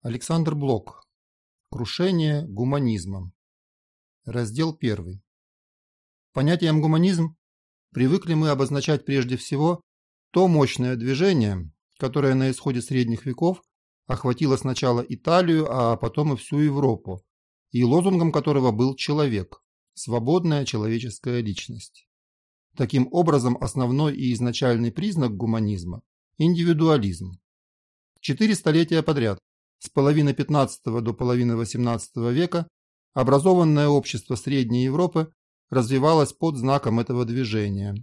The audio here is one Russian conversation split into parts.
Александр Блок. Крушение гуманизма. Раздел 1. Понятием гуманизм привыкли мы обозначать прежде всего то мощное движение, которое на исходе средних веков охватило сначала Италию, а потом и всю Европу, и лозунгом которого был человек, свободная человеческая личность. Таким образом, основной и изначальный признак гуманизма – индивидуализм. Четыре столетия подряд с половины 15 до половины 18 века образованное общество Средней Европы развивалось под знаком этого движения.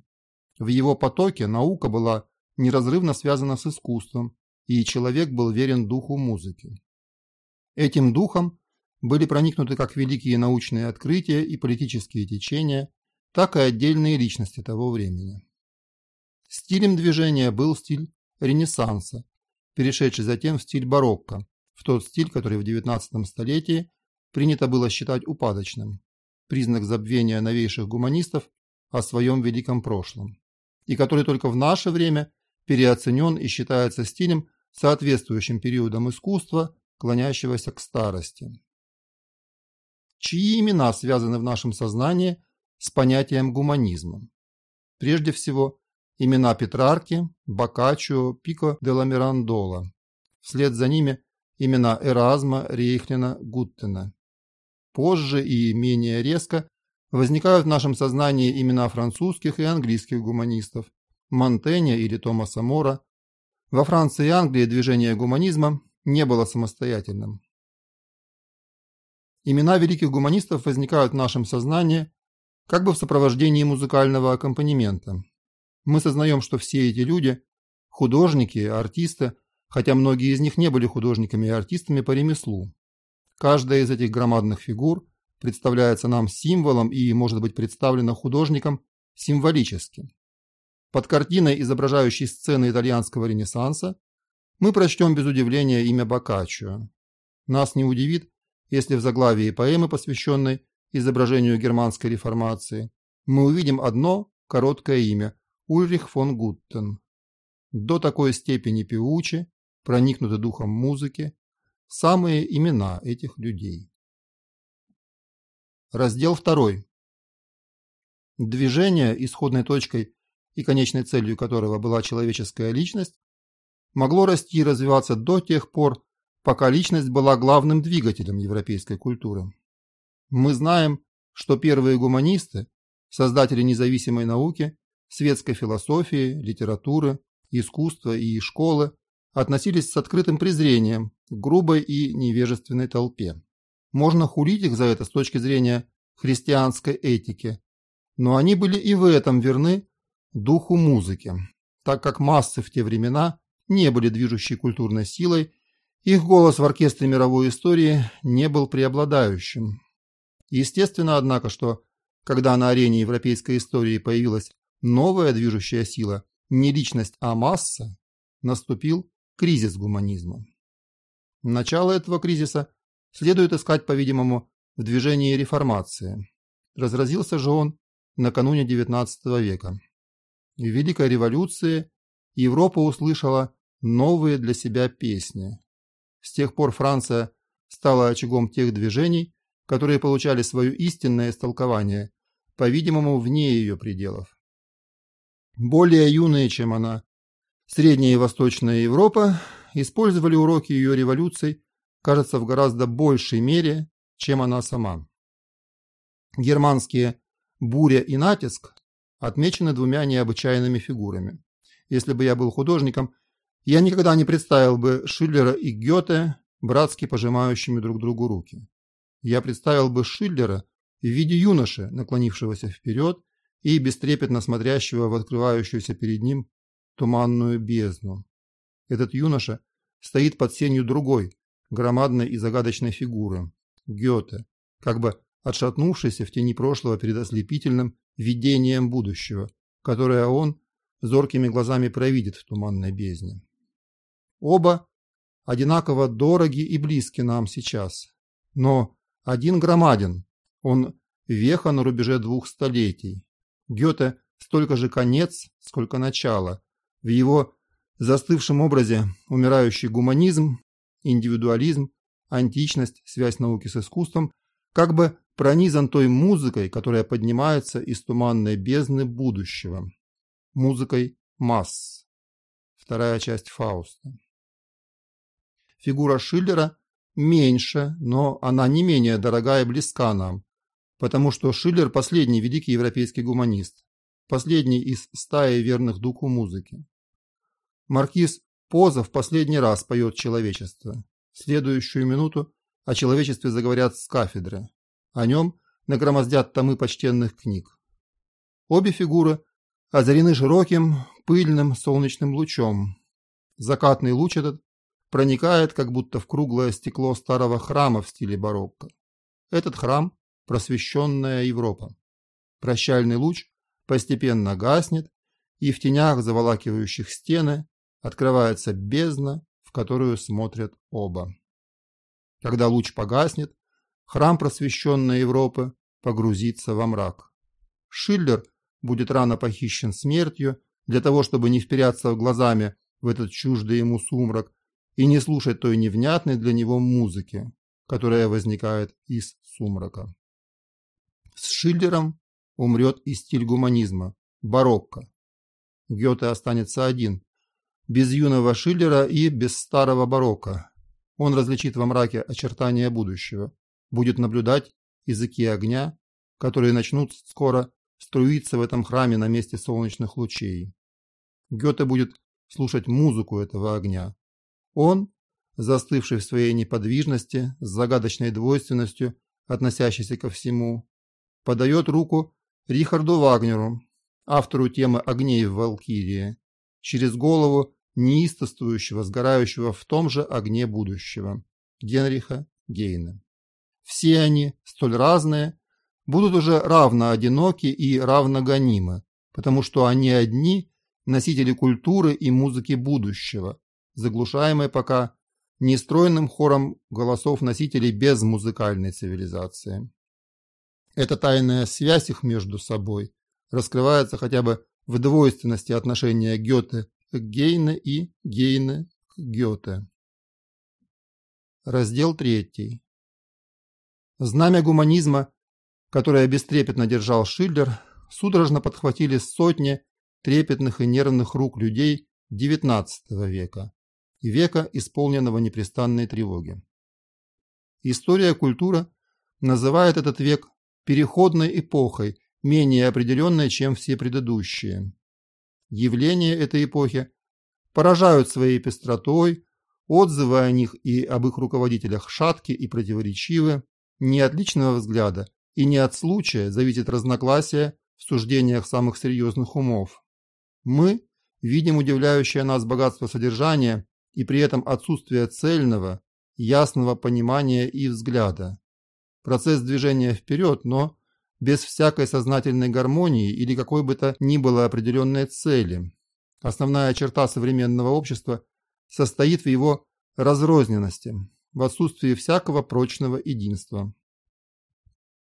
В его потоке наука была неразрывно связана с искусством, и человек был верен духу музыки. Этим духом были проникнуты как великие научные открытия и политические течения, так и отдельные личности того времени. Стилем движения был стиль Ренессанса, перешедший затем в стиль барокко, в тот стиль, который в XIX столетии принято было считать упадочным, признак забвения новейших гуманистов о своем великом прошлом, и который только в наше время переоценен и считается стилем, соответствующим периодам искусства, клонящегося к старости. Чьи имена связаны в нашем сознании с понятием гуманизма? Прежде всего, имена Петрарки, Боккаччо, Пико де ла Мирандола. Вслед за ними имена Эразма, Рейхлина, Гуттена. Позже и менее резко возникают в нашем сознании имена французских и английских гуманистов Монтэня или Томаса Мора. Во Франции и Англии движение гуманизма не было самостоятельным. Имена великих гуманистов возникают в нашем сознании как бы в сопровождении музыкального аккомпанемента. Мы сознаем, что все эти люди – художники, артисты – хотя многие из них не были художниками и артистами по ремеслу. Каждая из этих громадных фигур представляется нам символом и может быть представлена художником символически. Под картиной, изображающей сцены итальянского ренессанса, мы прочтем без удивления имя Боккаччо. Нас не удивит, если в заглавии поэмы, посвященной изображению германской реформации, мы увидим одно короткое имя – Ульрих фон Гуттен. До такой степени певучи проникнуты духом музыки, самые имена этих людей. Раздел 2. Движение, исходной точкой и конечной целью которого была человеческая личность, могло расти и развиваться до тех пор, пока личность была главным двигателем европейской культуры. Мы знаем, что первые гуманисты, создатели независимой науки, светской философии, литературы, искусства и школы, относились с открытым презрением к грубой и невежественной толпе. Можно хулить их за это с точки зрения христианской этики, но они были и в этом верны духу музыки, так как массы в те времена не были движущей культурной силой, их голос в оркестре мировой истории не был преобладающим. Естественно, однако, что когда на арене европейской истории появилась новая движущая сила, не личность, а масса, наступил кризис гуманизма. Начало этого кризиса следует искать, по-видимому, в движении реформации. Разразился же он накануне XIX века. В Великой революции Европа услышала новые для себя песни. С тех пор Франция стала очагом тех движений, которые получали свое истинное истолкование, по-видимому, вне ее пределов. Более юные, чем она, Средняя и Восточная Европа использовали уроки ее революций, кажется, в гораздо большей мере, чем она сама. Германские «буря» и «натиск» отмечены двумя необычайными фигурами. Если бы я был художником, я никогда не представил бы Шиллера и Гёте братски пожимающими друг другу руки. Я представил бы Шиллера в виде юноши, наклонившегося вперед и бестрепетно смотрящего в открывающуюся перед ним туманную бездну. Этот юноша стоит под сенью другой, громадной и загадочной фигуры – Гёте, как бы отшатнувшийся в тени прошлого перед ослепительным видением будущего, которое он зоркими глазами провидит в туманной бездне. Оба одинаково дороги и близки нам сейчас, но один громаден, он веха на рубеже двух столетий. Гёте столько же конец, сколько начало, в его застывшем образе умирающий гуманизм индивидуализм, античность, связь науки с искусством, как бы пронизан той музыкой, которая поднимается из туманной бездны будущего. Музыкой масс. Вторая часть Фауста. Фигура Шиллера меньше, но она не менее дорогая и близка нам, потому что Шиллер – последний великий европейский гуманист, последний из стаи верных духу музыки. Маркиз Поза в последний раз поет человечество. В следующую минуту о человечестве заговорят с кафедры. О нем нагромоздят томы почтенных книг. Обе фигуры озарены широким, пыльным солнечным лучом. Закатный луч этот проникает как будто в круглое стекло старого храма в стиле барокко. Этот храм – просвещенная Европа. Прощальный луч постепенно гаснет, и в тенях, заволакивающих стены, открывается бездна, в которую смотрят оба. Когда луч погаснет, храм просвещенной Европы погрузится во мрак. Шиллер будет рано похищен смертью для того, чтобы не вперяться глазами в этот чуждый ему сумрак и не слушать той невнятной для него музыки, которая возникает из сумрака. С Шиллером умрет и стиль гуманизма, барокко. Гёте останется один, без юного Шиллера и без старого барокко. Он различит во мраке очертания будущего, будет наблюдать языки огня, которые начнут скоро струиться в этом храме на месте солнечных лучей. Гёте будет слушать музыку этого огня. Он, застывший в своей неподвижности, с загадочной двойственностью, относящейся ко всему, подает руку Рихарду Вагнеру, автору темы «Огней в Валкирии», через голову неистовствующего, сгорающего в том же огне будущего, Генриха Гейна. Все они, столь разные, будут уже равно одиноки и равно гонимы, потому что они одни носители культуры и музыки будущего, заглушаемые пока нестройным хором голосов носителей без музыкальной цивилизации. Эта тайная связь их между собой раскрывается хотя бы в двойственности отношения Гёте к Гейне и Гейне к Гёте. Раздел 3. Знамя гуманизма, которое бестрепетно держал Шиллер, судорожно подхватили сотни трепетных и нервных рук людей XIX века и века, исполненного непрестанной тревоги. История культура называет этот век переходной эпохой, менее определенной, чем все предыдущие. Явления этой эпохи поражают своей пестротой, отзывы о них и об их руководителях шатки и противоречивы, не от личного взгляда и не от случая зависит разногласие в суждениях самых серьезных умов. Мы видим удивляющее нас богатство содержания и при этом отсутствие цельного, ясного понимания и взгляда. Процесс движения вперед, но без всякой сознательной гармонии или какой бы то ни было определенной цели. Основная черта современного общества состоит в его разрозненности, в отсутствии всякого прочного единства.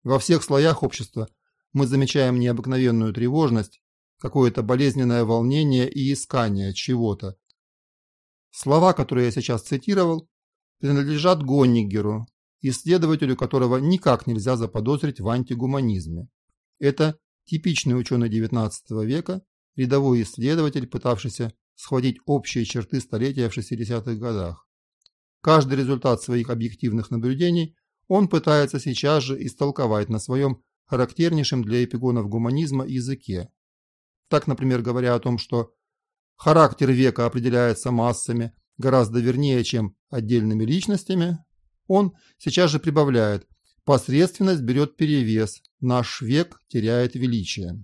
Во всех слоях общества мы замечаем необыкновенную тревожность, какое-то болезненное волнение и искание чего-то. Слова, которые я сейчас цитировал, принадлежат Гоннигеру, исследователю которого никак нельзя заподозрить в антигуманизме. Это типичный ученый XIX века, рядовой исследователь, пытавшийся схватить общие черты столетия в 60-х годах. Каждый результат своих объективных наблюдений он пытается сейчас же истолковать на своем характернейшем для эпигонов гуманизма языке. Так, например, говоря о том, что характер века определяется массами гораздо вернее, чем отдельными личностями, он сейчас же прибавляет «посредственность берет перевес, наш век теряет величие».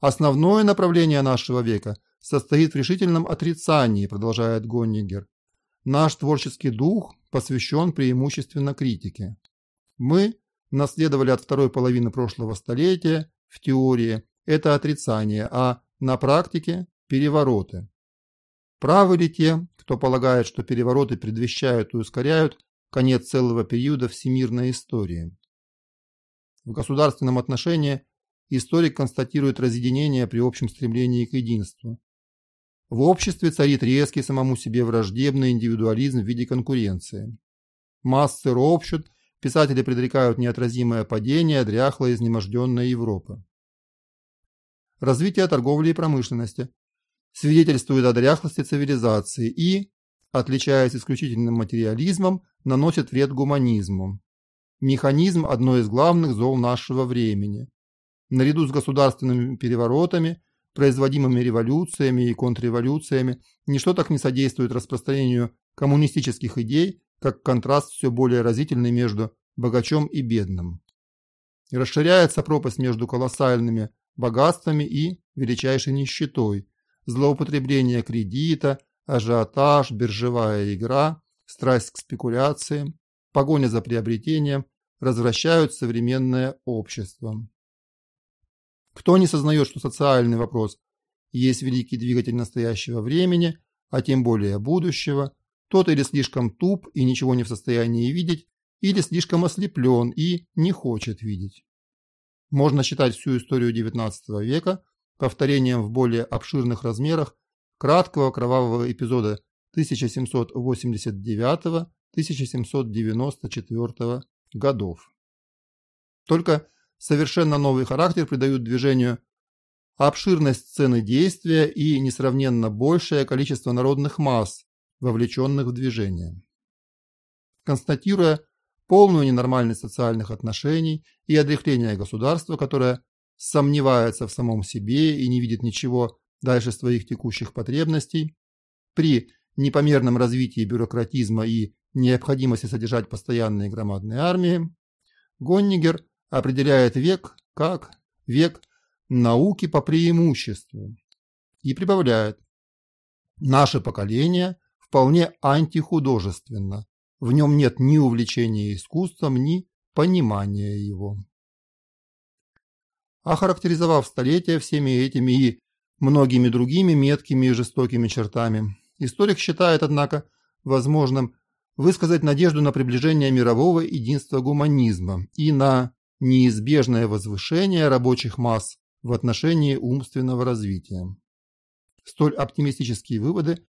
Основное направление нашего века состоит в решительном отрицании, продолжает Гоннигер. Наш творческий дух посвящен преимущественно критике. Мы наследовали от второй половины прошлого столетия в теории это отрицание, а на практике – перевороты. Правы ли те, кто полагает, что перевороты предвещают и ускоряют конец целого периода всемирной истории? В государственном отношении историк констатирует разъединение при общем стремлении к единству. В обществе царит резкий самому себе враждебный индивидуализм в виде конкуренции. Массы ропщут, писатели предрекают неотразимое падение дряхлой изнеможденной Европы. Развитие торговли и промышленности свидетельствует о дряхлости цивилизации и, отличаясь исключительным материализмом, наносит вред гуманизму. Механизм – одно из главных зол нашего времени. Наряду с государственными переворотами, производимыми революциями и контрреволюциями, ничто так не содействует распространению коммунистических идей, как контраст все более разительный между богачом и бедным. Расширяется пропасть между колоссальными богатствами и величайшей нищетой, злоупотребление кредита, ажиотаж, биржевая игра, страсть к спекуляциям, погоня за приобретением развращают современное общество. Кто не сознает, что социальный вопрос есть великий двигатель настоящего времени, а тем более будущего, тот или слишком туп и ничего не в состоянии видеть, или слишком ослеплен и не хочет видеть. Можно считать всю историю XIX века повторением в более обширных размерах краткого кровавого эпизода 1789-1794 годов. Только совершенно новый характер придают движению обширность сцены действия и несравненно большее количество народных масс, вовлеченных в движение. Констатируя полную ненормальность социальных отношений и отрехление государства, которое сомневается в самом себе и не видит ничего дальше своих текущих потребностей, при непомерном развитии бюрократизма и необходимости содержать постоянные громадные армии, Гоннигер определяет век как век науки по преимуществу и прибавляет «Наше поколение вполне антихудожественно, в нем нет ни увлечения искусством, ни понимания его». Охарактеризовав столетия всеми этими и многими другими меткими и жестокими чертами, историк считает, однако, возможным высказать надежду на приближение мирового единства гуманизма и на неизбежное возвышение рабочих масс в отношении умственного развития. Столь оптимистические выводы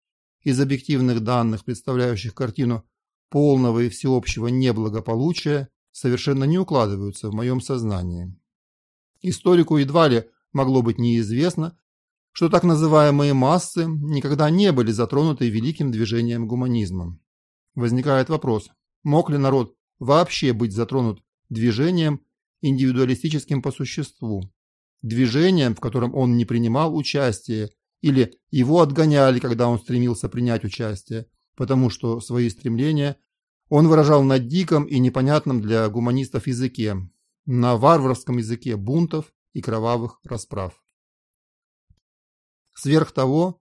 из объективных данных, представляющих картину полного и всеобщего неблагополучия, совершенно не укладываются в моем сознании. Историку едва ли могло быть неизвестно, что так называемые массы никогда не были затронуты великим движением гуманизма. Возникает вопрос, мог ли народ вообще быть затронут движением, индивидуалистическим по существу, движением, в котором он не принимал участие, или его отгоняли, когда он стремился принять участие, потому что свои стремления он выражал на диком и непонятном для гуманистов языке, на варварском языке бунтов и кровавых расправ. Сверх того,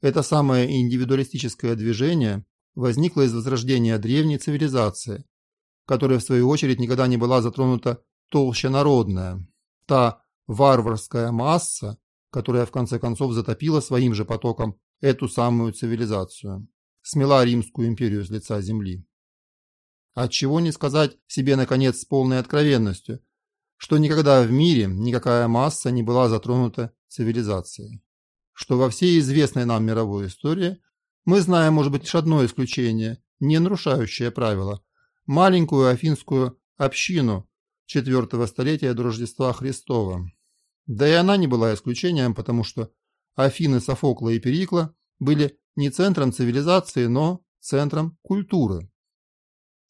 это самое индивидуалистическое движение возникло из возрождения древней цивилизации, которая в свою очередь никогда не была затронута толще народная, та варварская масса, которая в конце концов затопила своим же потоком эту самую цивилизацию, смела Римскую империю с лица земли. Отчего не сказать себе, наконец, с полной откровенностью, что никогда в мире никакая масса не была затронута цивилизацией. Что во всей известной нам мировой истории мы знаем, может быть, лишь одно исключение, не нарушающее правило – маленькую афинскую общину четвертого столетия до Рождества Христова. Да и она не была исключением, потому что Афины Софокла и Перикла были не центром цивилизации, но центром культуры.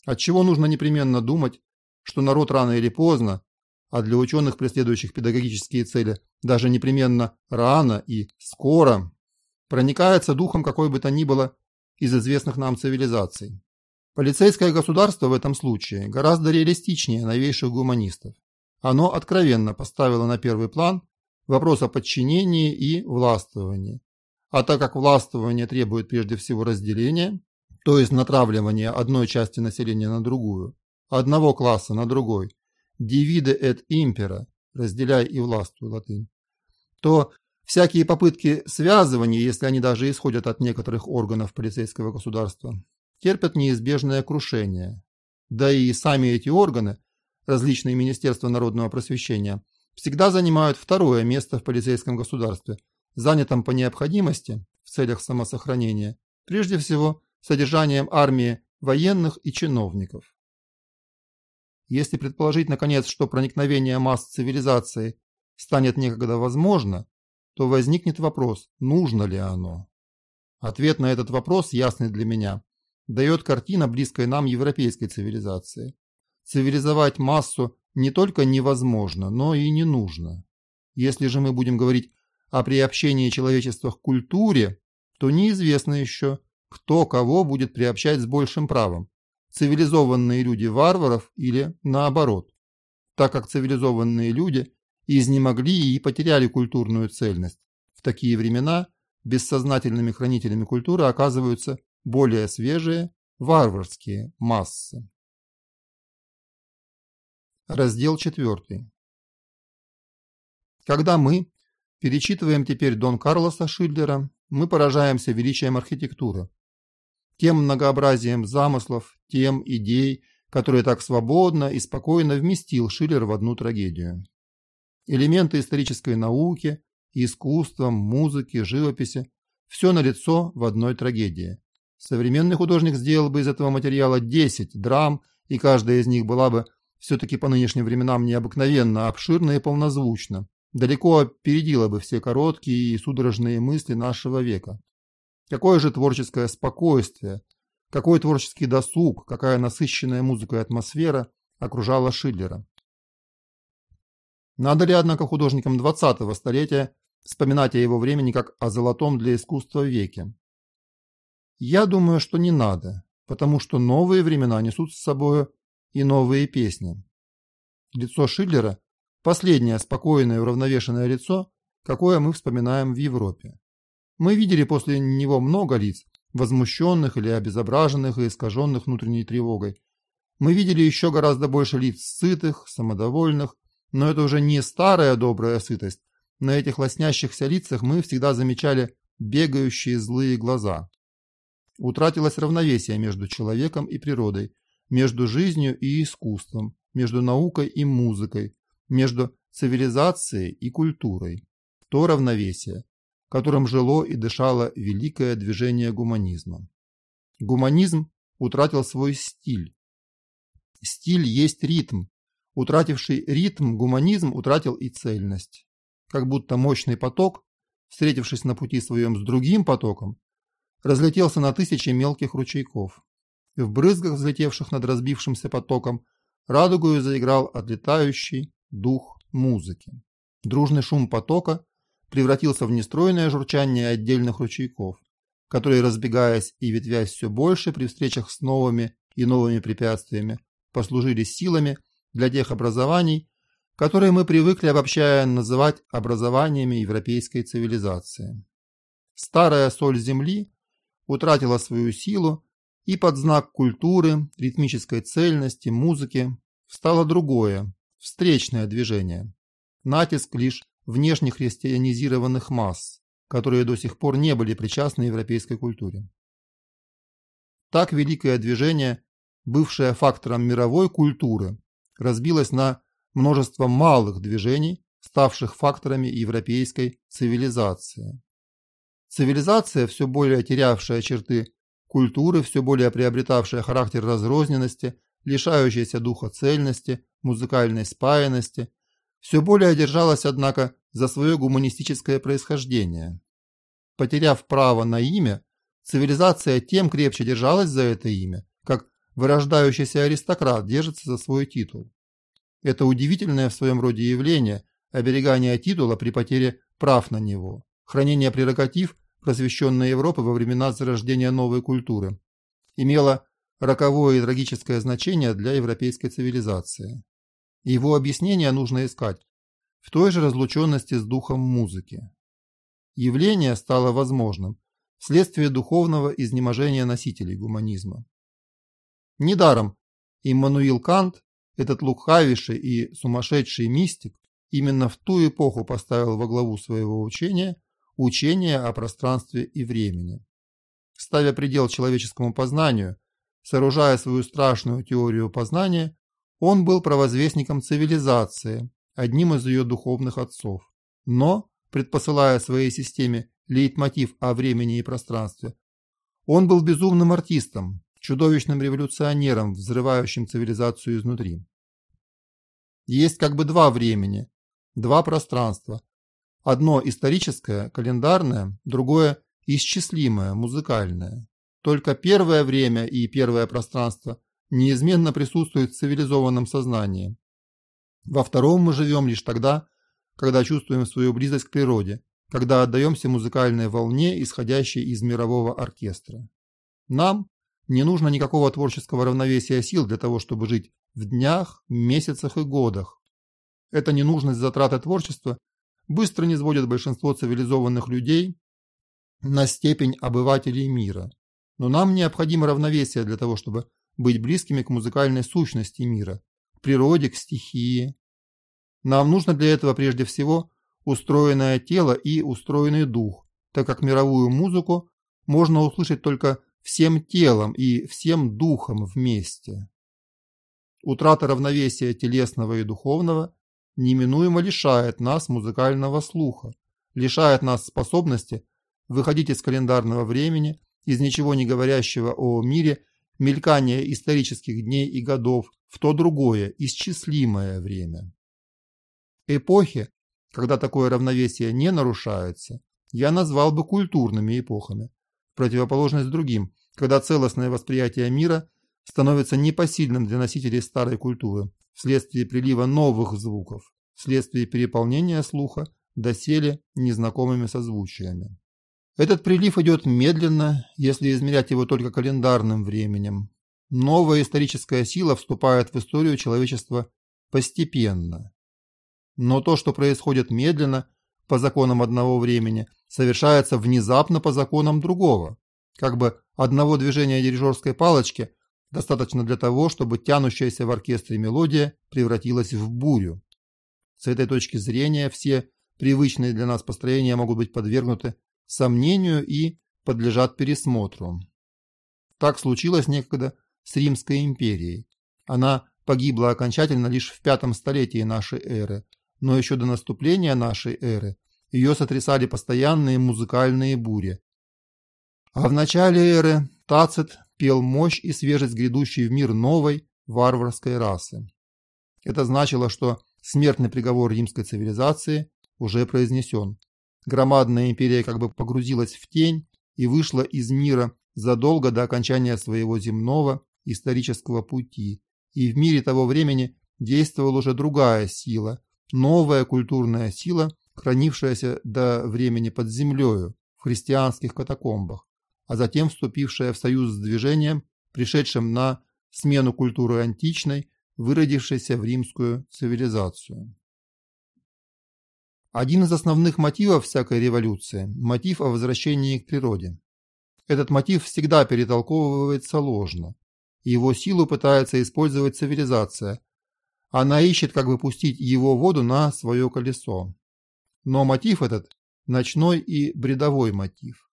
Отчего нужно непременно думать, что народ рано или поздно, а для ученых, преследующих педагогические цели, даже непременно рано и скоро, проникается духом какой бы то ни было из известных нам цивилизаций. Полицейское государство в этом случае гораздо реалистичнее новейших гуманистов. Оно откровенно поставило на первый план вопрос о подчинении и властвовании. А так как властвование требует прежде всего разделения, то есть натравливание одной части населения на другую, одного класса на другой, divide et impera, разделяй и властвуй латынь, то всякие попытки связывания, если они даже исходят от некоторых органов полицейского государства, терпят неизбежное крушение. Да и сами эти органы, различные министерства народного просвещения, всегда занимают второе место в полицейском государстве, занятом по необходимости в целях самосохранения, прежде всего содержанием армии военных и чиновников. Если предположить, наконец, что проникновение масс цивилизации станет некогда возможно, то возникнет вопрос, нужно ли оно. Ответ на этот вопрос, ясный для меня, дает картина близкой нам европейской цивилизации. Цивилизовать массу не только невозможно, но и не нужно. Если же мы будем говорить о приобщении человечества к культуре, то неизвестно еще, кто кого будет приобщать с большим правом – цивилизованные люди варваров или наоборот, так как цивилизованные люди изнемогли и потеряли культурную цельность. В такие времена бессознательными хранителями культуры оказываются более свежие варварские массы. Раздел 4. Когда мы перечитываем теперь Дон Карлоса Шиллера, мы поражаемся величием архитектуры, тем многообразием замыслов, тем идей, которые так свободно и спокойно вместил Шиллер в одну трагедию. Элементы исторической науки, искусства, музыки, живописи – все налицо в одной трагедии. Современный художник сделал бы из этого материала 10 драм, и каждая из них была бы все-таки по нынешним временам необыкновенно обширна и полнозвучна, далеко опередила бы все короткие и судорожные мысли нашего века. Какое же творческое спокойствие, какой творческий досуг, какая насыщенная музыкой атмосфера окружала Шиллера. Надо ли, однако, художникам 20-го столетия вспоминать о его времени как о золотом для искусства веке? Я думаю, что не надо, потому что новые времена несут с собой и новые песни. Лицо Шиллера – последнее спокойное и уравновешенное лицо, какое мы вспоминаем в Европе. Мы видели после него много лиц, возмущенных или обезображенных и искаженных внутренней тревогой. Мы видели еще гораздо больше лиц сытых, самодовольных, но это уже не старая добрая сытость. На этих лоснящихся лицах мы всегда замечали бегающие злые глаза. Утратилось равновесие между человеком и природой, между жизнью и искусством, между наукой и музыкой, между цивилизацией и культурой. То равновесие, которым жило и дышало великое движение гуманизма. Гуманизм утратил свой стиль. Стиль есть ритм. Утративший ритм гуманизм утратил и цельность. Как будто мощный поток, встретившись на пути своем с другим потоком, разлетелся на тысячи мелких ручейков в брызгах, взлетевших над разбившимся потоком, радугою заиграл отлетающий дух музыки. Дружный шум потока превратился в нестройное журчание отдельных ручейков, которые, разбегаясь и ветвясь все больше при встречах с новыми и новыми препятствиями, послужили силами для тех образований, которые мы привыкли, обобщая, называть образованиями европейской цивилизации. Старая соль земли утратила свою силу и под знак культуры, ритмической цельности, музыки встало другое, встречное движение. Натиск лишь внешне христианизированных масс, которые до сих пор не были причастны европейской культуре. Так великое движение, бывшее фактором мировой культуры, разбилось на множество малых движений, ставших факторами европейской цивилизации. Цивилизация, все более терявшая черты культуры, все более приобретавшая характер разрозненности, лишающейся духа цельности, музыкальной спаянности, все более держалась, однако, за свое гуманистическое происхождение. Потеряв право на имя, цивилизация тем крепче держалась за это имя, как вырождающийся аристократ держится за свой титул. Это удивительное в своем роде явление – оберегание титула при потере прав на него, хранение прерогатив просвещенной Европы во времена зарождения новой культуры, имело роковое и трагическое значение для европейской цивилизации. Его объяснение нужно искать в той же разлученности с духом музыки. Явление стало возможным вследствие духовного изнеможения носителей гуманизма. Недаром Иммануил Кант, этот лукавейший и сумасшедший мистик, именно в ту эпоху поставил во главу своего учения учение о пространстве и времени. Ставя предел человеческому познанию, сооружая свою страшную теорию познания, он был провозвестником цивилизации, одним из ее духовных отцов. Но, предпосылая своей системе лейтмотив о времени и пространстве, он был безумным артистом, чудовищным революционером, взрывающим цивилизацию изнутри. Есть как бы два времени, два пространства. Одно историческое, календарное, другое исчислимое, музыкальное. Только первое время и первое пространство неизменно присутствуют в цивилизованном сознании. Во втором мы живем лишь тогда, когда чувствуем свою близость к природе, когда отдаемся музыкальной волне, исходящей из мирового оркестра. Нам не нужно никакого творческого равновесия сил для того, чтобы жить в днях, месяцах и годах. Эта ненужность затраты творчества быстро не сводит большинство цивилизованных людей на степень обывателей мира. Но нам необходимо равновесие для того, чтобы быть близкими к музыкальной сущности мира, к природе, к стихии. Нам нужно для этого прежде всего устроенное тело и устроенный дух, так как мировую музыку можно услышать только всем телом и всем духом вместе. Утрата равновесия телесного и духовного неминуемо лишает нас музыкального слуха, лишает нас способности выходить из календарного времени, из ничего не говорящего о мире, мелькания исторических дней и годов в то другое, исчислимое время. Эпохи, когда такое равновесие не нарушается, я назвал бы культурными эпохами, в противоположность другим, когда целостное восприятие мира становится непосильным для носителей старой культуры вследствие прилива новых звуков, вследствие переполнения слуха доселе незнакомыми созвучиями. Этот прилив идет медленно, если измерять его только календарным временем. Новая историческая сила вступает в историю человечества постепенно. Но то, что происходит медленно, по законам одного времени, совершается внезапно по законам другого. Как бы одного движения дирижерской палочки достаточно для того, чтобы тянущаяся в оркестре мелодия превратилась в бурю. С этой точки зрения все привычные для нас построения могут быть подвергнуты сомнению и подлежат пересмотру. Так случилось некогда с Римской империей. Она погибла окончательно лишь в пятом столетии нашей эры, но еще до наступления нашей эры ее сотрясали постоянные музыкальные бури. А в начале эры Тацит пел мощь и свежесть грядущей в мир новой варварской расы. Это значило, что смертный приговор римской цивилизации уже произнесен. Громадная империя как бы погрузилась в тень и вышла из мира задолго до окончания своего земного исторического пути, и в мире того времени действовала уже другая сила, новая культурная сила, хранившаяся до времени под землею в христианских катакомбах, а затем вступившая в союз с движением, пришедшим на смену культуры античной, выродившейся в римскую цивилизацию. Один из основных мотивов всякой революции – мотив о возвращении к природе. Этот мотив всегда перетолковывается ложно. Его силу пытается использовать цивилизация, она ищет, как бы пустить его воду на свое колесо. Но мотив этот – ночной и бредовой мотив.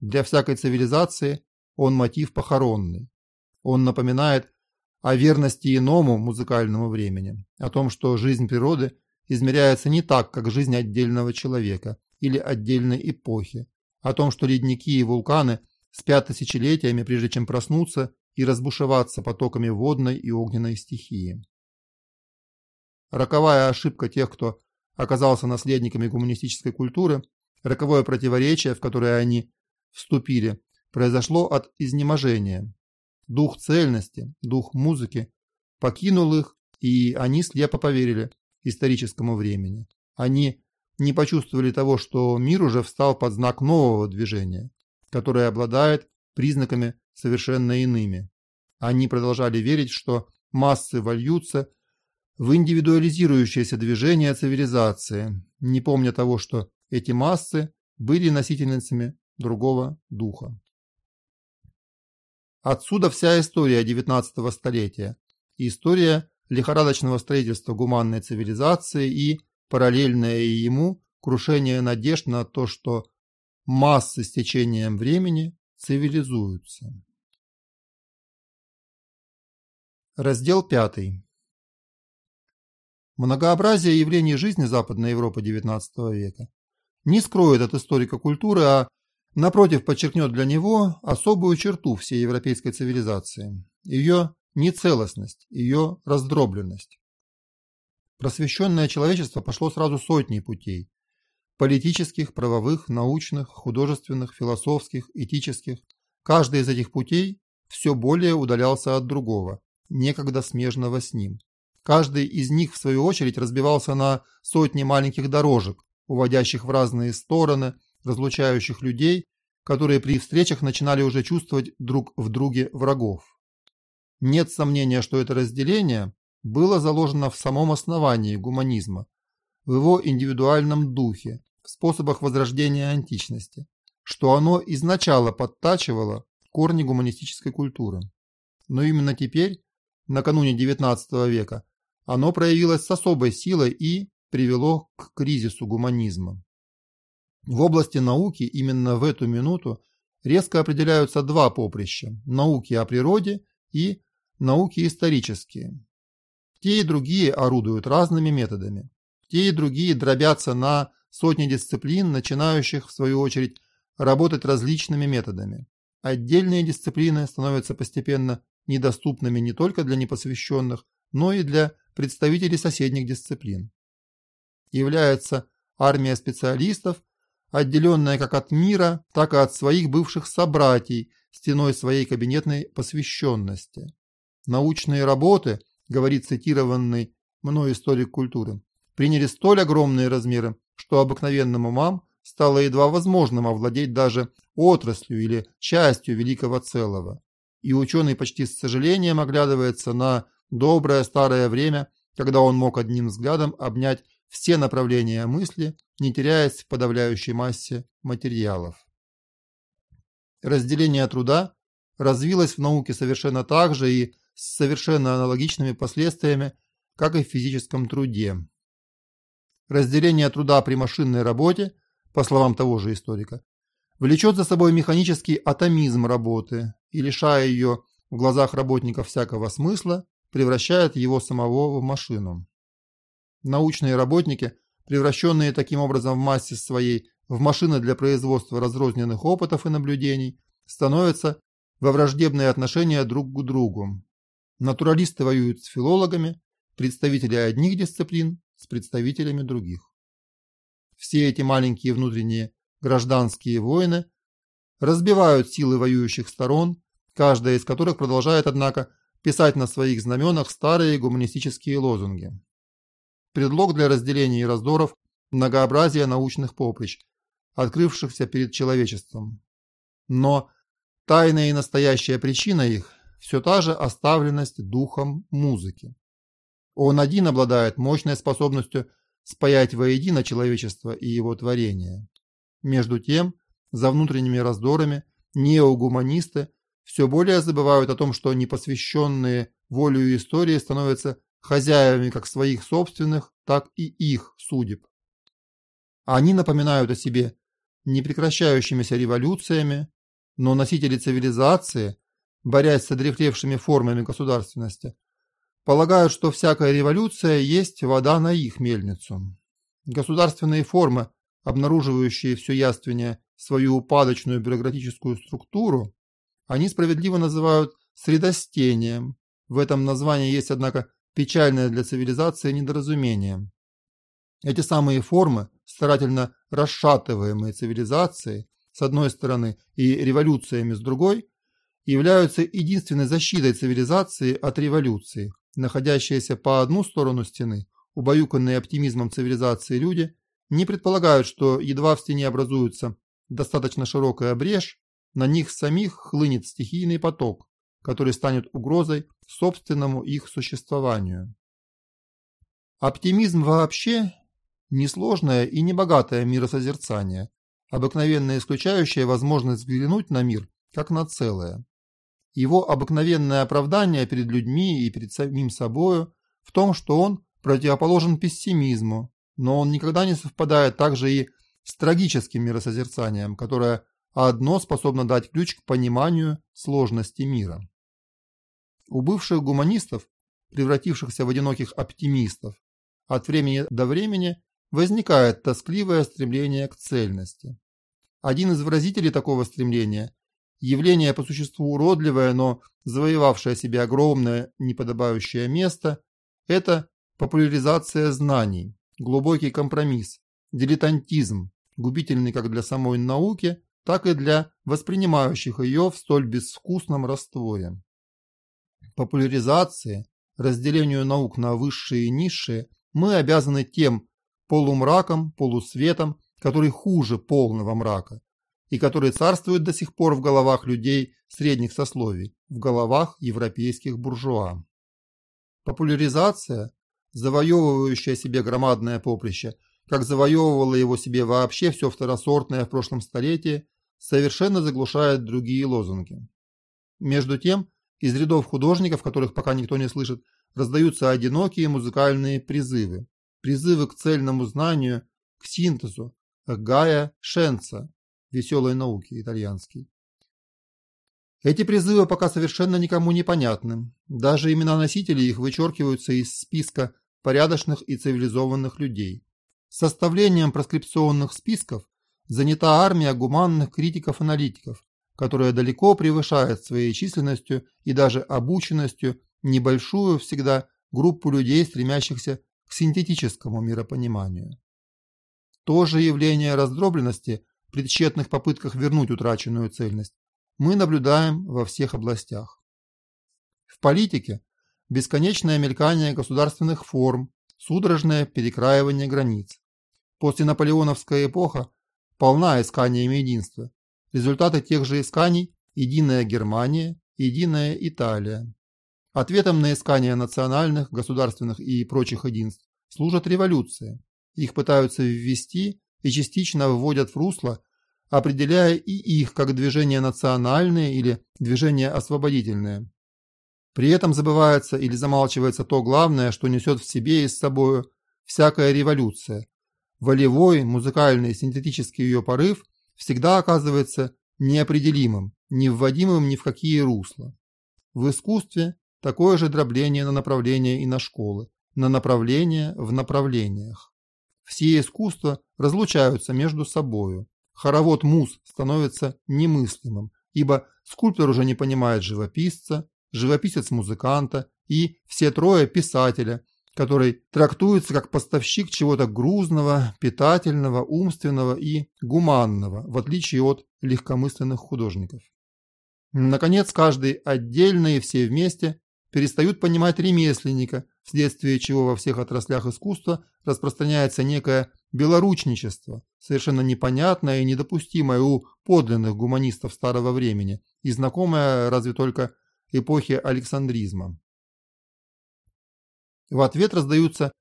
Для всякой цивилизации он мотив похоронный. Он напоминает о верности иному музыкальному времени, о том, что жизнь природы измеряется не так, как жизнь отдельного человека или отдельной эпохи, о том, что ледники и вулканы спят тысячелетиями, прежде чем проснуться и разбушеваться потоками водной и огненной стихии. Роковая ошибка тех, кто оказался наследниками гуманистической культуры, роковое противоречие, в которое они вступили, произошло от изнеможения. Дух цельности, дух музыки покинул их, и они слепо поверили историческому времени. Они не почувствовали того, что мир уже встал под знак нового движения, которое обладает признаками совершенно иными. Они продолжали верить, что массы вольются в индивидуализирующееся движение цивилизации, не помня того, что эти массы были носительницами другого духа. Отсюда вся история XIX столетия, история лихорадочного строительства гуманной цивилизации и параллельное ему крушение надежд на то, что массы с течением времени цивилизуются. Раздел пятый. Многообразие явлений жизни Западной Европы XIX века не скроет от историка культуры, а напротив подчеркнет для него особую черту всей европейской цивилизации – ее нецелостность, ее раздробленность. Просвещенное человечество пошло сразу сотни путей – политических, правовых, научных, художественных, философских, этических. Каждый из этих путей все более удалялся от другого, некогда смежного с ним. Каждый из них, в свою очередь, разбивался на сотни маленьких дорожек, уводящих в разные стороны, разлучающих людей, которые при встречах начинали уже чувствовать друг в друге врагов. Нет сомнения, что это разделение было заложено в самом основании гуманизма, в его индивидуальном духе, в способах возрождения античности, что оно изначально подтачивало корни гуманистической культуры. Но именно теперь, накануне XIX века, оно проявилось с особой силой и привело к кризису гуманизма. В области науки именно в эту минуту резко определяются два поприща – науки о природе и науки исторические. Те и другие орудуют разными методами. Те и другие дробятся на сотни дисциплин, начинающих, в свою очередь, работать различными методами. Отдельные дисциплины становятся постепенно недоступными не только для непосвященных, но и для представителей соседних дисциплин. Является армия специалистов, отделенная как от мира, так и от своих бывших собратьей стеной своей кабинетной посвященности. Научные работы, говорит цитированный мной историк культуры, приняли столь огромные размеры, что обыкновенным умам стало едва возможным овладеть даже отраслью или частью великого целого. И ученый почти с сожалением оглядывается на доброе старое время, когда он мог одним взглядом обнять все направления мысли, не теряясь в подавляющей массе материалов. Разделение труда развилось в науке совершенно так же и с совершенно аналогичными последствиями, как и в физическом труде. Разделение труда при машинной работе, по словам того же историка, влечет за собой механический атомизм работы и, лишая ее в глазах работников всякого смысла, превращает его самого в машину. Научные работники, превращенные таким образом в массе своей в машины для производства разрозненных опытов и наблюдений, становятся во враждебные отношения друг к другу. Натуралисты воюют с филологами, представители одних дисциплин с представителями других. Все эти маленькие внутренние гражданские войны разбивают силы воюющих сторон, каждая из которых продолжает, однако, писать на своих знаменах старые гуманистические лозунги. Предлог для разделения и раздоров – многообразие научных поприщ, открывшихся перед человечеством. Но тайная и настоящая причина их – все та же оставленность духом музыки. Он один обладает мощной способностью спаять воедино человечество и его творение. Между тем, за внутренними раздорами неогуманисты все более забывают о том, что непосвященные волею истории становятся хозяевами как своих собственных, так и их судеб. Они напоминают о себе непрекращающимися революциями, но носители цивилизации, борясь с одрехлевшими формами государственности, полагают, что всякая революция есть вода на их мельницу. Государственные формы, обнаруживающие все яственнее свою упадочную бюрократическую структуру, они справедливо называют средостением. В этом названии есть, однако, печальное для цивилизации недоразумение. Эти самые формы, старательно расшатываемые цивилизацией, с одной стороны, и революциями с другой, являются единственной защитой цивилизации от революции. Находящиеся по одну сторону стены, убаюканные оптимизмом цивилизации люди, не предполагают, что едва в стене образуется достаточно широкая брешь, на них самих хлынет стихийный поток, который станет угрозой собственному их существованию. Оптимизм вообще – несложное и небогатое миросозерцание, обыкновенно исключающее возможность взглянуть на мир как на целое. Его обыкновенное оправдание перед людьми и перед самим собою в том, что он противоположен пессимизму, но он никогда не совпадает также и с трагическим миросозерцанием, которое одно способно дать ключ к пониманию сложности мира. У бывших гуманистов, превратившихся в одиноких оптимистов, от времени до времени возникает тоскливое стремление к цельности. Один из выразителей такого стремления – явление по существу уродливое, но завоевавшее себе огромное неподобающее место – это популяризация знаний, глубокий компромисс, дилетантизм, губительный как для самой науки, так и для воспринимающих ее в столь безвкусном растворе. Популяризации, разделению наук на высшие и низшие мы обязаны тем полумраком, полусветом, который хуже полного мрака, и который царствует до сих пор в головах людей средних сословий, в головах европейских буржуа. Популяризация, завоевывающая себе громадное поприще, как завоевывало его себе вообще все второсортное в прошлом столетии, совершенно заглушает другие лозунги. Между тем, из рядов художников, которых пока никто не слышит, раздаются одинокие музыкальные призывы. Призывы к цельному знанию, к синтезу, к Гая Шенца, веселой науки итальянский. Эти призывы пока совершенно никому не понятны. Даже имена носителей их вычеркиваются из списка порядочных и цивилизованных людей. Составлением проскрипционных списков занята армия гуманных критиков-аналитиков, которая далеко превышает своей численностью и даже обученностью небольшую всегда группу людей, стремящихся к синтетическому миропониманию. То же явление раздробленности при тщетных попытках вернуть утраченную цельность мы наблюдаем во всех областях. В политике бесконечное мелькание государственных форм, судорожное перекраивание границ. После наполеоновская эпоха полна исканиями единства. Результаты тех же исканий – единая Германия, единая Италия. Ответом на искания национальных, государственных и прочих единств служат революции. Их пытаются ввести и частично вводят в русло, определяя и их как движение национальное или движение освободительное. При этом забывается или замалчивается то главное, что несет в себе и с собою всякая революция. Волевой, музыкальный, синтетический ее порыв всегда оказывается неопределимым, не вводимым ни в какие русла. В искусстве такое же дробление на направления и на школы, на направления в направлениях. Все искусства разлучаются между собою. Хоровод муз становится немыслимым, ибо скульптор уже не понимает живописца, живописец музыканта и все трое писателя, который трактуется как поставщик чего-то грузного, питательного, умственного и гуманного, в отличие от легкомысленных художников. Наконец, каждый отдельно и все вместе перестают понимать ремесленника, вследствие чего во всех отраслях искусства распространяется некое белоручничество, совершенно непонятное и недопустимое у подлинных гуманистов старого времени и знакомое разве только эпохи Александризма. В ответ раздаются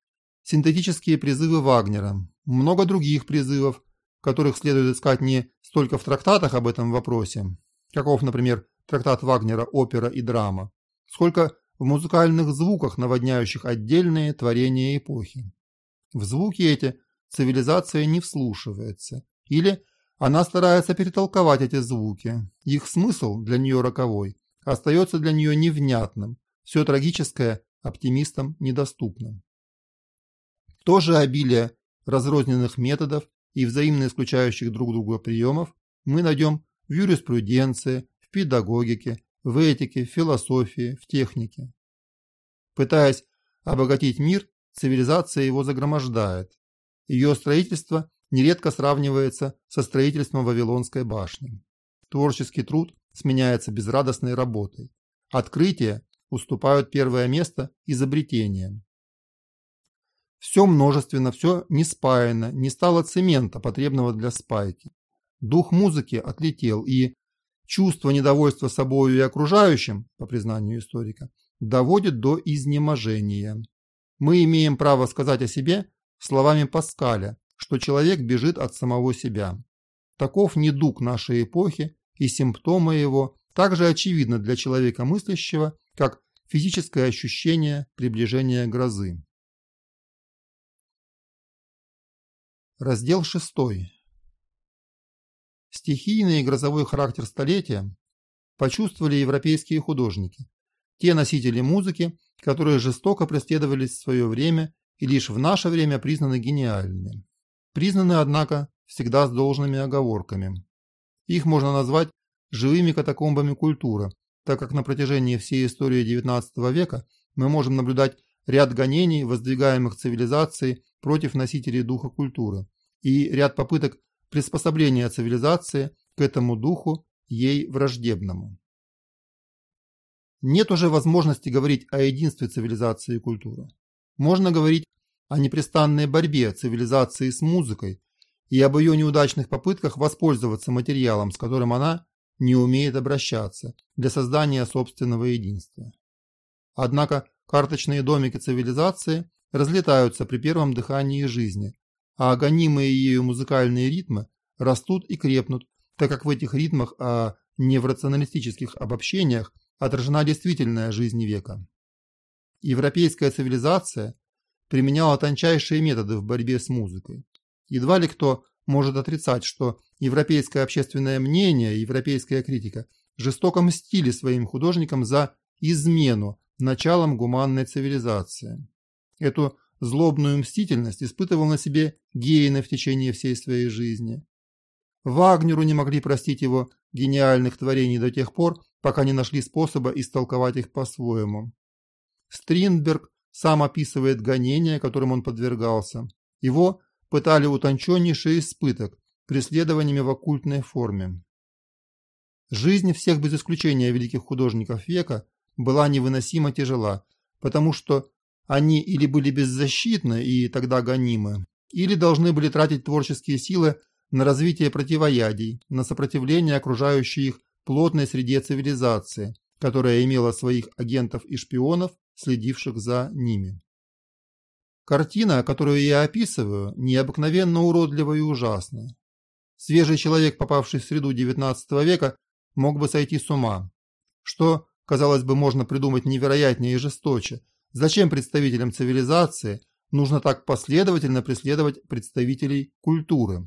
синтетические призывы Вагнера, много других призывов, которых следует искать не столько в трактатах об этом вопросе, каков, например, трактат Вагнера «Опера и драма», сколько в музыкальных звуках, наводняющих отдельные творения эпохи. В звуки эти цивилизация не вслушивается, или она старается перетолковать эти звуки. Их смысл для нее роковой, остается для нее невнятным, все трагическое оптимистам недоступно. То же обилие разрозненных методов и взаимно исключающих друг друга приемов мы найдем в юриспруденции, в педагогике, в этике, в философии, в технике. Пытаясь обогатить мир, цивилизация его загромождает. Ее строительство нередко сравнивается со строительством Вавилонской башни. Творческий труд сменяется безрадостной работой. Открытия уступают первое место изобретениям. Все множественно, все не спаяно, не стало цемента, потребного для спайки. Дух музыки отлетел, и чувство недовольства собою и окружающим, по признанию историка, доводит до изнеможения. Мы имеем право сказать о себе словами Паскаля, что человек бежит от самого себя. Таков недуг нашей эпохи, и симптомы его также очевидны для человека мыслящего, как физическое ощущение приближения грозы. Раздел 6. Стихийный и грозовой характер столетия почувствовали европейские художники, те носители музыки, которые жестоко преследовались в свое время и лишь в наше время признаны гениальными. Признаны, однако, всегда с должными оговорками. Их можно назвать живыми катакомбами культуры, так как на протяжении всей истории XIX века мы можем наблюдать ряд гонений, воздвигаемых цивилизацией против носителей духа культуры, и ряд попыток приспособления цивилизации к этому духу, ей враждебному. Нет уже возможности говорить о единстве цивилизации и культуры. Можно говорить о непрестанной борьбе цивилизации с музыкой и об ее неудачных попытках воспользоваться материалом, с которым она не умеет обращаться для создания собственного единства. Однако карточные домики цивилизации разлетаются при первом дыхании жизни, а гонимые ею музыкальные ритмы растут и крепнут, так как в этих ритмах, а не в рационалистических обобщениях, отражена действительная жизнь века. Европейская цивилизация применяла тончайшие методы в борьбе с музыкой. Едва ли кто может отрицать, что европейское общественное мнение европейская критика жестоко мстили своим художникам за измену началом гуманной цивилизации. Эту злобную мстительность испытывал на себе Гейне в течение всей своей жизни. Вагнеру не могли простить его гениальных творений до тех пор, пока не нашли способа истолковать их по-своему. Стринберг сам описывает гонения, которым он подвергался. Его пытали утонченнейший испыток, преследованиями в оккультной форме. Жизнь всех без исключения великих художников века была невыносимо тяжела, потому что они или были беззащитны и тогда гонимы, или должны были тратить творческие силы на развитие противоядий, на сопротивление окружающей их плотной среде цивилизации, которая имела своих агентов и шпионов, следивших за ними. Картина, которую я описываю, необыкновенно уродлива и ужасна. Свежий человек, попавший в среду XIX века, мог бы сойти с ума. Что, казалось бы, можно придумать невероятнее и жесточе. Зачем представителям цивилизации нужно так последовательно преследовать представителей культуры?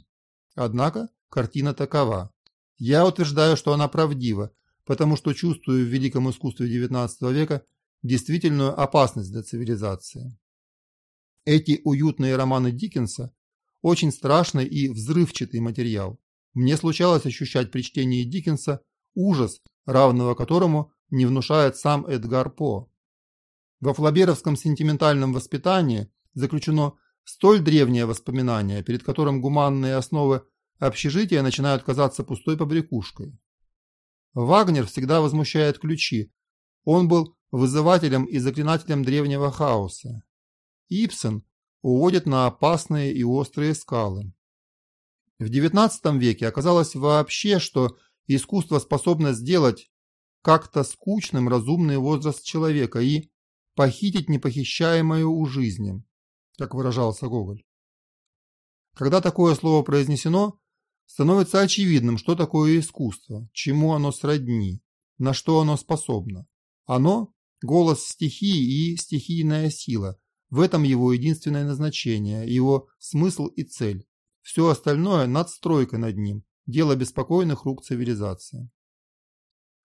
Однако картина такова. Я утверждаю, что она правдива, потому что чувствую в великом искусстве XIX века действительную опасность для цивилизации. Эти уютные романы Диккенса – очень страшный и взрывчатый материал. Мне случалось ощущать при чтении Диккенса ужас, равного которому не внушает сам Эдгар По. Во флаберовском сентиментальном воспитании заключено столь древнее воспоминание, перед которым гуманные основы общежития начинают казаться пустой побрякушкой. Вагнер всегда возмущает ключи. Он был вызывателем и заклинателем древнего хаоса. Ипсен уводит на опасные и острые скалы. В XIX веке оказалось вообще, что искусство способно сделать как-то скучным разумный возраст человека и похитить непохищаемое у жизни как выражался Гоголь. Когда такое слово произнесено, становится очевидным, что такое искусство, чему оно сродни, на что оно способно. Оно – голос стихии и стихийная сила, в этом его единственное назначение, его смысл и цель. Все остальное – надстройка над ним, дело беспокойных рук цивилизации.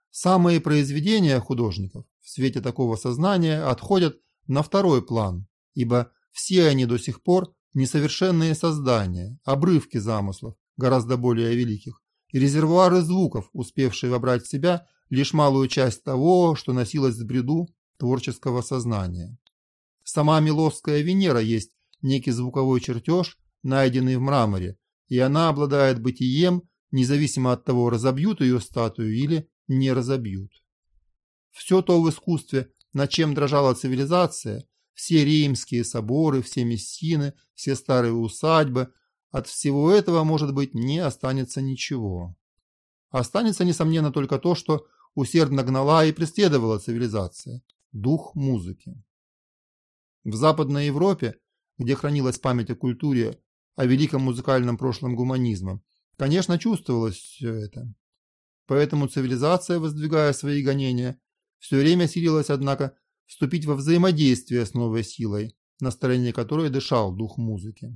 Самые произведения художников в свете такого сознания отходят на второй план, ибо все они до сих пор несовершенные создания, обрывки замыслов, гораздо более великих, и резервуары звуков, успевшие вобрать в себя лишь малую часть того, что носилось в бреду творческого сознания. Сама Милосская Венера есть некий звуковой чертеж, найденный в мраморе, и она обладает бытием, независимо от того, разобьют ее статую или не разобьют. Все то в искусстве, над чем дрожала цивилизация, все римские соборы, все мессины, все старые усадьбы. От всего этого, может быть, не останется ничего. Останется, несомненно, только то, что усердно гнала и преследовала цивилизация – дух музыки. В Западной Европе, где хранилась память о культуре, о великом музыкальном прошлом гуманизма, конечно, чувствовалось все это. Поэтому цивилизация, воздвигая свои гонения, все время силилась, однако, вступить во взаимодействие с новой силой, на стороне которой дышал дух музыки.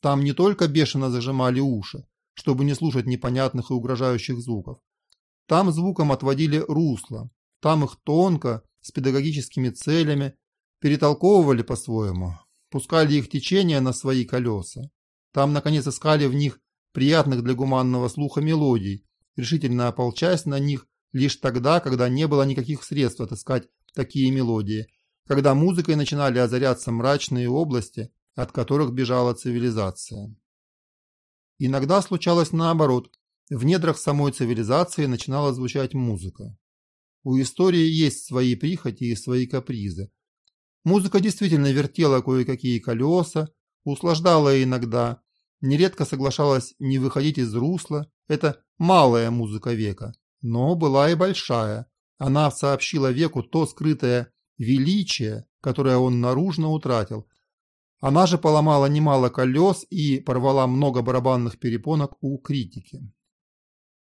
Там не только бешено зажимали уши, чтобы не слушать непонятных и угрожающих звуков. Там звуком отводили русло, там их тонко, с педагогическими целями, перетолковывали по-своему, пускали их течение на свои колеса. Там, наконец, искали в них приятных для гуманного слуха мелодий, решительно ополчаясь на них лишь тогда, когда не было никаких средств отыскать такие мелодии, когда музыкой начинали озаряться мрачные области, от которых бежала цивилизация. Иногда случалось наоборот, в недрах самой цивилизации начинала звучать музыка. У истории есть свои прихоти и свои капризы. Музыка действительно вертела кое-какие колеса, услаждала иногда, нередко соглашалась не выходить из русла. Это малая музыка века, но была и большая. Она сообщила веку то скрытое величие, которое он наружно утратил. Она же поломала немало колес и порвала много барабанных перепонок у критики.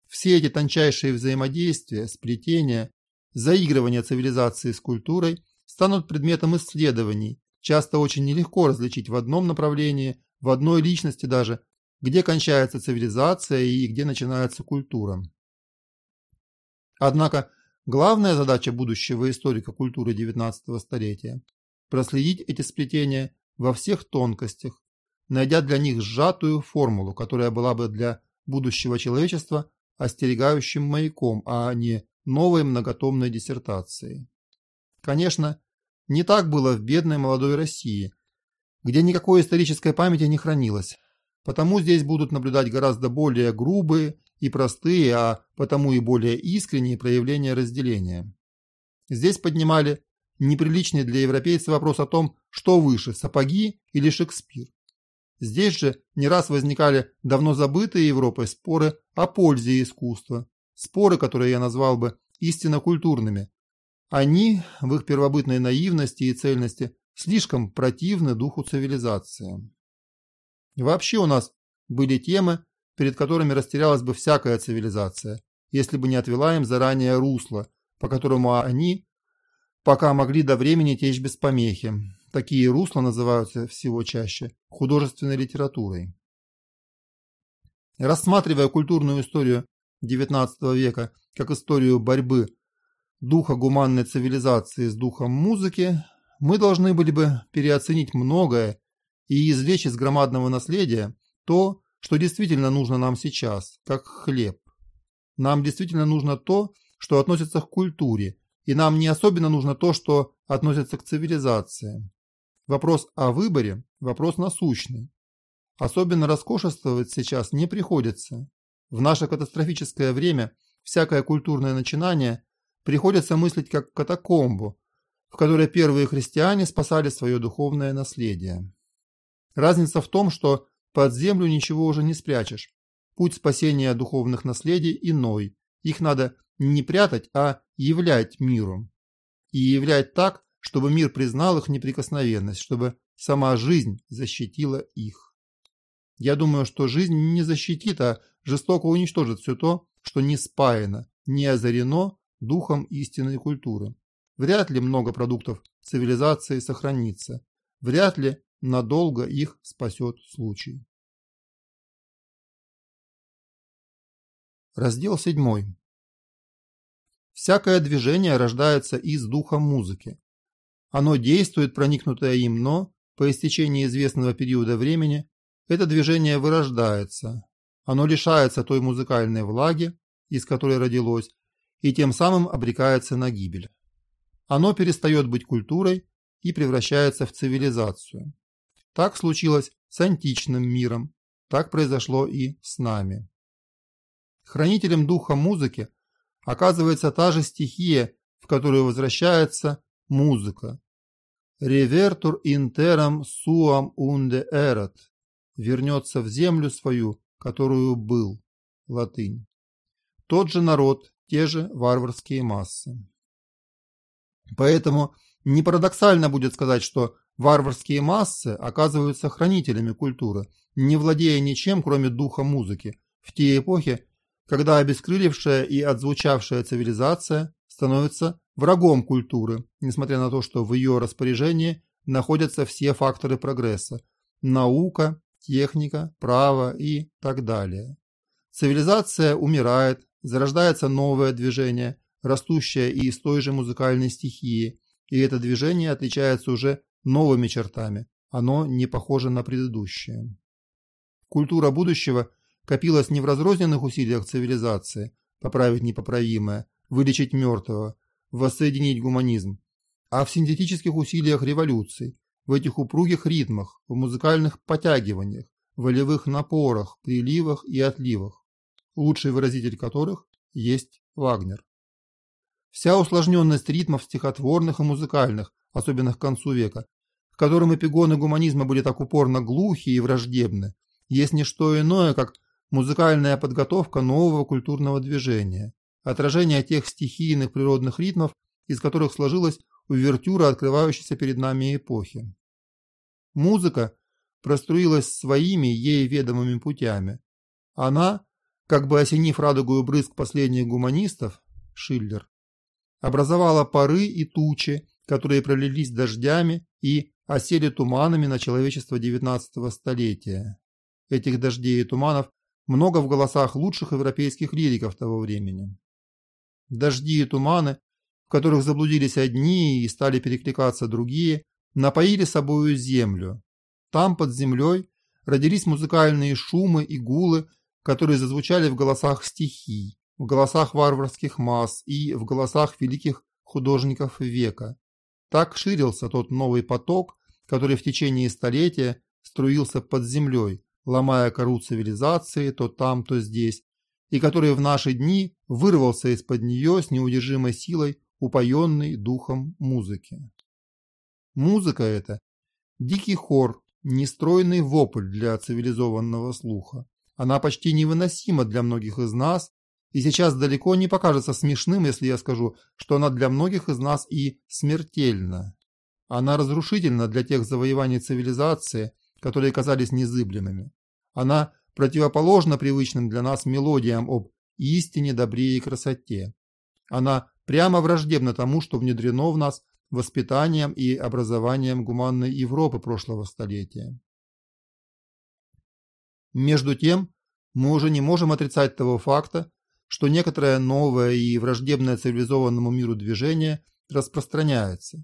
Все эти тончайшие взаимодействия, сплетения, заигрывания цивилизации с культурой станут предметом исследований, часто очень нелегко различить в одном направлении, в одной личности даже, где кончается цивилизация и где начинается культура. Однако главная задача будущего историка культуры XIX столетия – проследить эти сплетения во всех тонкостях, найдя для них сжатую формулу, которая была бы для будущего человечества остерегающим маяком, а не новой многотомной диссертацией. Конечно, не так было в бедной молодой России, где никакой исторической памяти не хранилось, потому здесь будут наблюдать гораздо более грубые и простые, а потому и более искренние проявления разделения. Здесь поднимали неприличный для европейца вопрос о том, что выше – сапоги или Шекспир. Здесь же не раз возникали давно забытые Европой споры о пользе искусства, споры, которые я назвал бы истинно культурными. Они, в их первобытной наивности и цельности, слишком противны духу цивилизации. Вообще у нас были темы, перед которыми растерялась бы всякая цивилизация, если бы не отвела им заранее русло, по которому они пока могли до времени течь без помехи. Такие русла называются всего чаще художественной литературой. Рассматривая культурную историю XIX века как историю борьбы духа гуманной цивилизации с духом музыки, мы должны были бы переоценить многое и извлечь из громадного наследия то, что действительно нужно нам сейчас, как хлеб. Нам действительно нужно то, что относится к культуре, и нам не особенно нужно то, что относится к цивилизации. Вопрос о выборе – вопрос насущный. Особенно роскошествовать сейчас не приходится. В наше катастрофическое время всякое культурное начинание приходится мыслить как катакомбу, в которой первые христиане спасали свое духовное наследие. Разница в том, что под землю ничего уже не спрячешь. Путь спасения духовных наследий иной. Их надо не прятать, а являть миру. И являть так, чтобы мир признал их неприкосновенность, чтобы сама жизнь защитила их. Я думаю, что жизнь не защитит, а жестоко уничтожит все то, что не спаяно, не озарено духом истинной культуры. Вряд ли много продуктов цивилизации сохранится. Вряд ли надолго их спасет случай. Раздел 7. Всякое движение рождается из духа музыки. Оно действует, проникнутое им, но по истечении известного периода времени это движение вырождается. Оно лишается той музыкальной влаги, из которой родилось, и тем самым обрекается на гибель. Оно перестает быть культурой и превращается в цивилизацию. Так случилось с античным миром, так произошло и с нами. Хранителем духа музыки оказывается та же стихия, в которую возвращается музыка. «Реверtur интерам suam unde erat» вернется в землю свою, которую был. Латынь. Тот же народ, те же варварские массы. Поэтому не парадоксально будет сказать, что варварские массы оказываются хранителями культуры, не владея ничем, кроме духа музыки, в те эпохи, когда обескрылившая и отзвучавшая цивилизация становится врагом культуры, несмотря на то, что в ее распоряжении находятся все факторы прогресса – наука, техника, право и так далее. Цивилизация умирает, зарождается новое движение, растущее из той же музыкальной стихии, и это движение отличается уже новыми чертами, оно не похоже на предыдущее. Культура будущего копилась не в разрозненных усилиях цивилизации, поправить непоправимое, вылечить мертвого, воссоединить гуманизм, а в синтетических усилиях революции, в этих упругих ритмах, в музыкальных потягиваниях, волевых напорах, приливах и отливах, лучший выразитель которых есть Вагнер. Вся усложненность ритмов стихотворных и музыкальных, особенно к концу века, к которым эпигоны гуманизма были так упорно глухи и враждебны, есть не что иное, как музыкальная подготовка нового культурного движения, отражение тех стихийных природных ритмов, из которых сложилась увертюра открывающейся перед нами эпохи. Музыка проструилась своими ей ведомыми путями. Она, как бы осенив радугую брызг последних гуманистов, Шиллер, образовала пары и тучи, которые пролились дождями и осели туманами на человечество XIX столетия. Этих дождей и туманов много в голосах лучших европейских лириков того времени. Дожди и туманы, в которых заблудились одни и стали перекликаться другие, напоили собою землю. Там, под землей, родились музыкальные шумы и гулы, которые зазвучали в голосах стихий, в голосах варварских масс и в голосах великих художников века. Так ширился тот новый поток, который в течение столетия струился под землей, ломая кору цивилизации то там, то здесь, и который в наши дни вырвался из-под нее с неудержимой силой, упоенный духом музыки. Музыка эта – дикий хор, нестройный вопль для цивилизованного слуха. Она почти невыносима для многих из нас, и сейчас далеко не покажется смешным, если я скажу, что она для многих из нас и смертельна. Она разрушительна для тех завоеваний цивилизации, которые казались незыблемыми. Она противоположна привычным для нас мелодиям об истине, добре и красоте. Она прямо враждебна тому, что внедрено в нас воспитанием и образованием гуманной Европы прошлого столетия. Между тем, мы уже не можем отрицать того факта, что некоторое новое и враждебное цивилизованному миру движение распространяется,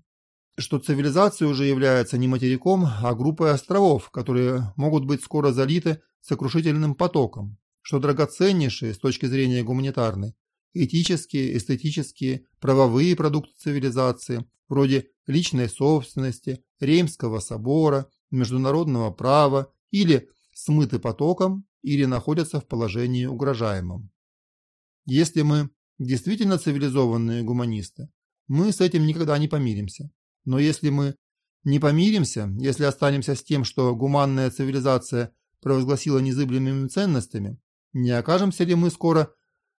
что цивилизация уже является не материком, а группой островов, которые могут быть скоро залиты сокрушительным потоком, что драгоценнейшие с точки зрения гуманитарной, этические, эстетические, правовые продукты цивилизации, вроде личной собственности, Реймского собора, международного права или смыты потоком, или находятся в положении угрожаемом. Если мы действительно цивилизованные гуманисты, мы с этим никогда не помиримся. Но если мы не помиримся, если останемся с тем, что гуманная цивилизация провозгласила незыблемыми ценностями, не окажемся ли мы скоро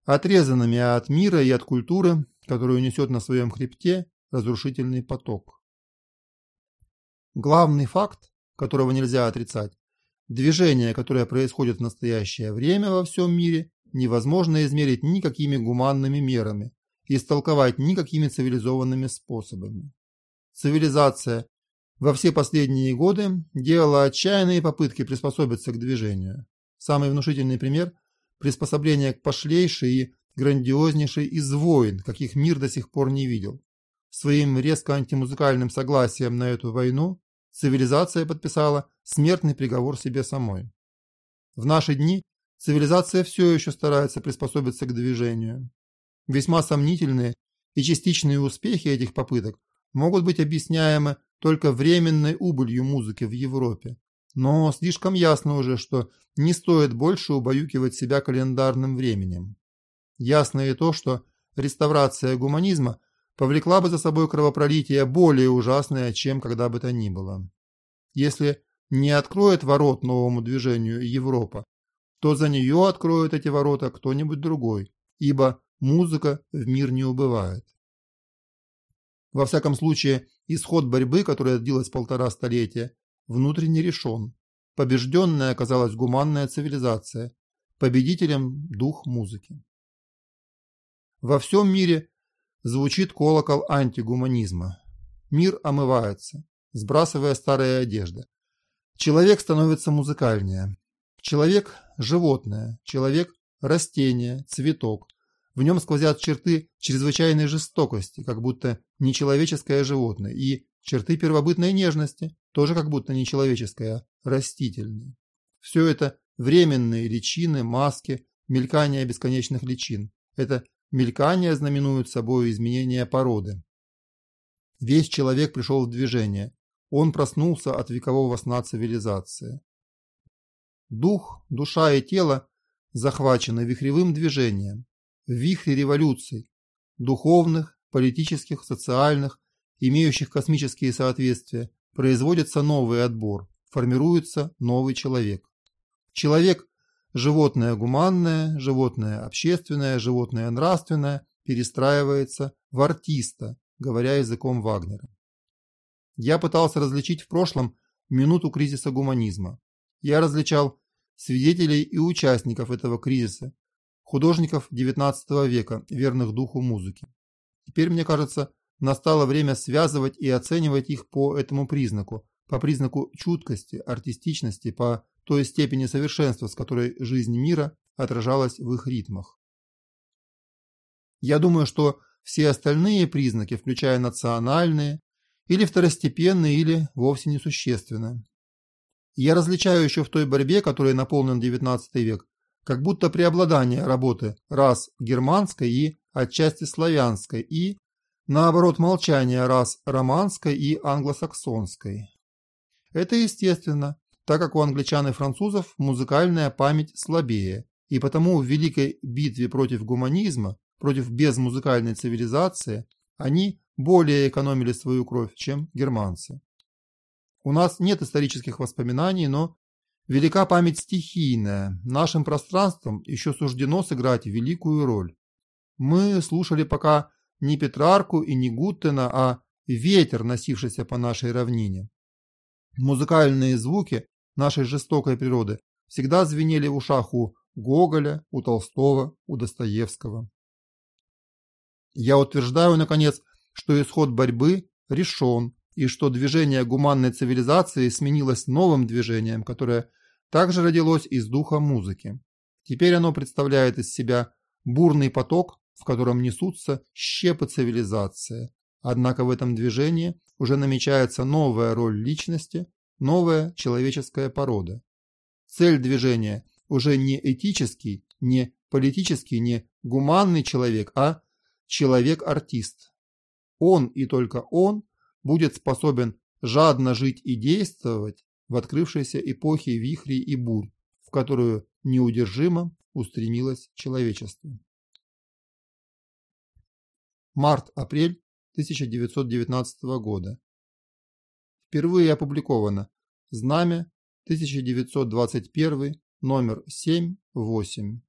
отрезанными от мира и от культуры, которую несет на своем хребте разрушительный поток? Главный факт, которого нельзя отрицать, движение, которое происходит в настоящее время во всем мире, невозможно измерить никакими гуманными мерами и истолковать никакими цивилизованными способами. Цивилизация во все последние годы делала отчаянные попытки приспособиться к движению. Самый внушительный пример – приспособление к пошлейшей и грандиознейшей из войн, каких мир до сих пор не видел. Своим резко антимузыкальным согласием на эту войну цивилизация подписала смертный приговор себе самой. В наши дни цивилизация все еще старается приспособиться к движению. Весьма сомнительные и частичные успехи этих попыток могут быть объясняемы только временной убылью музыки в Европе. Но слишком ясно уже, что не стоит больше убаюкивать себя календарным временем. Ясно и то, что реставрация гуманизма повлекла бы за собой кровопролитие более ужасное, чем когда бы то ни было. Если не откроет ворот новому движению Европа, то за нее откроет эти ворота кто-нибудь другой, ибо музыка в мир не убывает. Во всяком случае, исход борьбы, которая длилась полтора столетия, внутренне решен. Побежденная оказалась гуманная цивилизация, победителем дух музыки. Во всем мире звучит колокол антигуманизма. Мир омывается, сбрасывая старые одежды. Человек становится музыкальнее. Человек – животное, человек – растение, цветок. В нем сквозят черты чрезвычайной жестокости, как будто нечеловеческое животное, и черты первобытной нежности, тоже как будто нечеловеческое, а растительное. Все это временные личины, маски, мелькание бесконечных личин. Это мелькание знаменует собой изменение породы. Весь человек пришел в движение. Он проснулся от векового сна цивилизации. Дух, душа и тело захвачены вихревым движением в вихре революций, духовных, политических, социальных, имеющих космические соответствия, производится новый отбор, формируется новый человек. Человек – животное гуманное, животное общественное, животное нравственное – перестраивается в артиста, говоря языком Вагнера. Я пытался различить в прошлом минуту кризиса гуманизма. Я различал свидетелей и участников этого кризиса, художников XIX века, верных духу музыки. Теперь, мне кажется, настало время связывать и оценивать их по этому признаку, по признаку чуткости, артистичности, по той степени совершенства, с которой жизнь мира отражалась в их ритмах. Я думаю, что все остальные признаки, включая национальные, или второстепенные, или вовсе несущественны. Я различаю еще в той борьбе, которой наполнен XIX век, как будто преобладание работы рас германской и отчасти славянской и, наоборот, молчание рас романской и англосаксонской. Это естественно, так как у англичан и французов музыкальная память слабее, и потому в великой битве против гуманизма, против безмузыкальной цивилизации, они более экономили свою кровь, чем германцы. У нас нет исторических воспоминаний, но Велика память стихийная, нашим пространством еще суждено сыграть великую роль. Мы слушали пока не Петрарку и не Гуттена, а ветер, носившийся по нашей равнине. Музыкальные звуки нашей жестокой природы всегда звенели в ушах у Гоголя, у Толстого, у Достоевского. Я утверждаю, наконец, что исход борьбы решен, и что движение гуманной цивилизации сменилось новым движением, которое также родилось из духа музыки. Теперь оно представляет из себя бурный поток, в котором несутся щепы цивилизации. Однако в этом движении уже намечается новая роль личности, новая человеческая порода. Цель движения уже не этический, не политический, не гуманный человек, а человек-артист. Он и только он будет способен жадно жить и действовать в открывшейся эпохе вихрей и бурь, в которую неудержимо устремилось человечество. Март-апрель 1919 года. Впервые опубликовано «Знамя», 1921, номер 7-8.